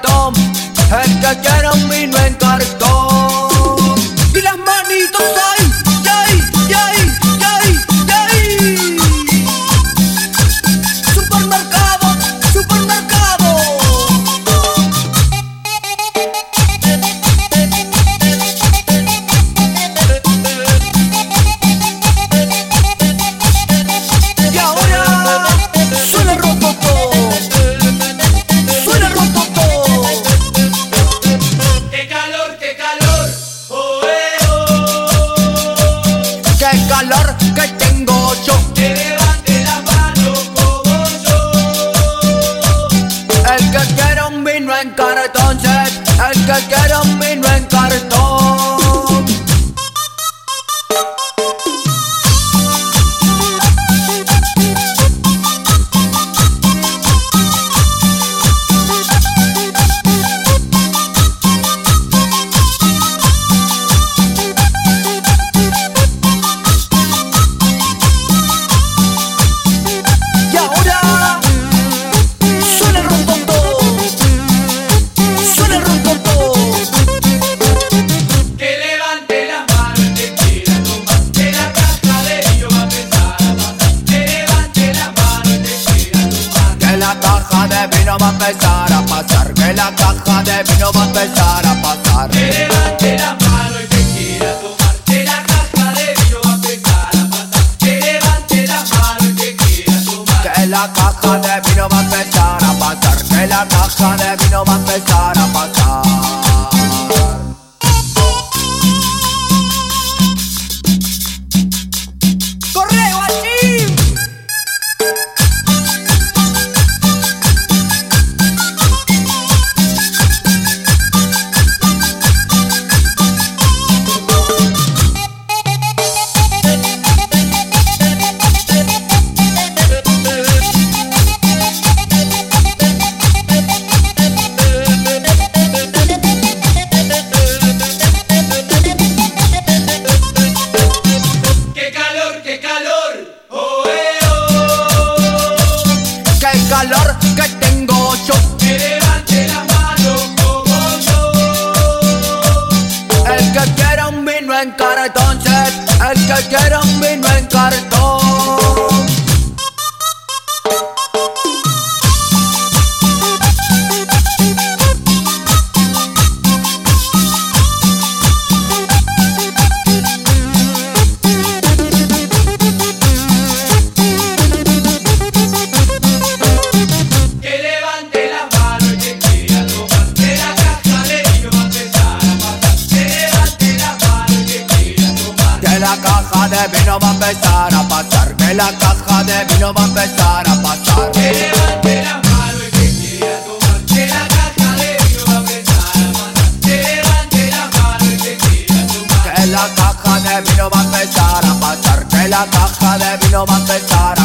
cartón. El que quiera un vino. El que la caja de vino va a empezar a pasar. Que la caja de vino va a empezar a pasar. Que levante la mano el que quiera tomar. Que la caja de vino va a empezar a pasar. Que levante la mano el que quiera tomar. Que la caja de vino va a empezar a pasar. Que la caja de vino va a empezar a pasar. ¡Qué calor que tengo yo! Que levante la mano como yo. El que quiera un vino en cartón, set. El que quiera un la caja de vino va a empezar a pasar. Que la caja de vino va a empezar a pasar. Que levante la mano el que quiera caja de vino va a empezar a pasar. Que la tomar. Que la caja de vino va a empezar a pasar. Que la caja de vino va a empezar